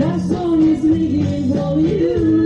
That song is making for you.